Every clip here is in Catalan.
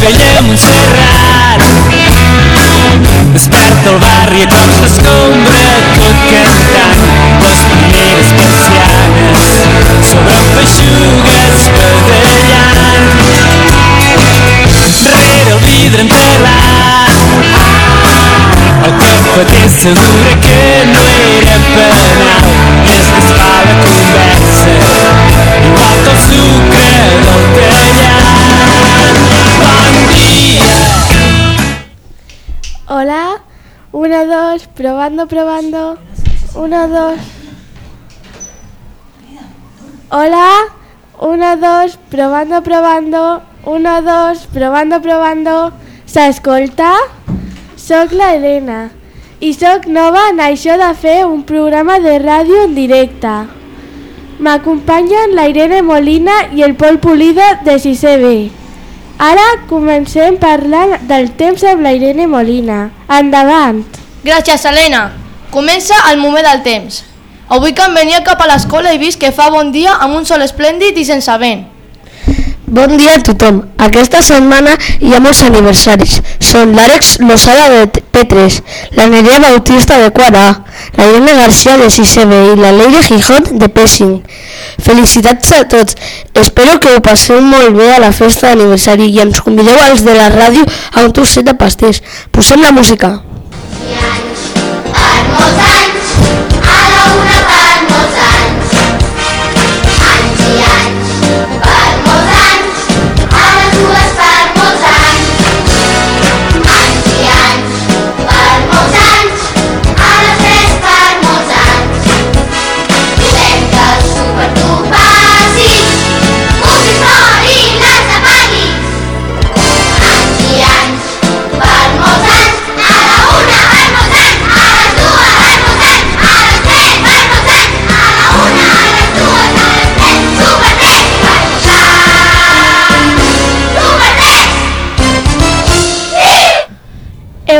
vella Montserrat. Desperta el barri a cops d'escombra, tot cantant les primeres persianes sobre feixugues pedallant. Rere el vidre enterrat, el cafeter s'adura que no era penal. Uno, dos, probando, probando. Uno, dos. Hola, uno, dos, probando, probando. Uno, dos, probando, probando. S'escolta? Soc la Helena i sóc nova en això de fer un programa de ràdio en directe. M'acompanyen la Irene Molina i el Pol Pulido de 6 B. Ara comencem parlant del temps amb la Irene Molina. Endavant! Gràcies, Helena. Comença el moment del temps. Avui que em venia cap a l'escola he vist que fa bon dia amb un sol esplèndid i sense vent. Bon dia a tothom. Aquesta setmana hi ha molts aniversaris. Són l'Àlex Lozada de P3, la Nerea Bautista de 4A, la Irene Garcia de 6B i la Leire Gijón de P5. Felicitats a tots. Espero que ho passeu molt bé a la festa d'aniversari i ens convideu als de la ràdio a un trosset de pastís. Posem la música. Molts anys,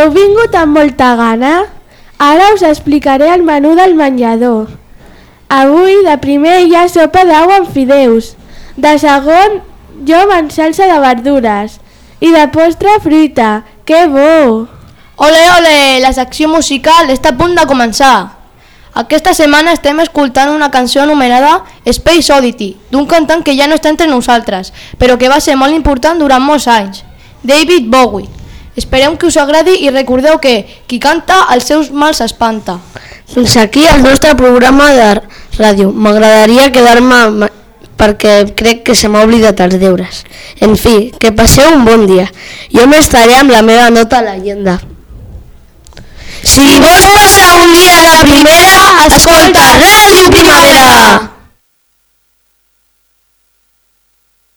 Heu vingut amb molta gana? Ara us explicaré el menú del menjador. Avui, de primer, hi ha sopa d'au amb fideus. De segon, llom amb salsa de verdures. I de postre, fruita. Que bo! Ole, ole, la secció musical està a punt de començar. Aquesta setmana estem escoltant una cançó anomenada Space Oddity, d'un cantant que ja no està entre nosaltres, però que va ser molt important durant molts anys, David Bowie. Esperem que us agradi i recordeu que qui canta els seus mals espanta. Fins aquí el nostre programa de ràdio. M'agradaria quedar-me perquè crec que se m'ha oblidat els deures. En fi, que passeu un bon dia. Jo m'estaré amb la meva nota a l'agenda. Si vols passar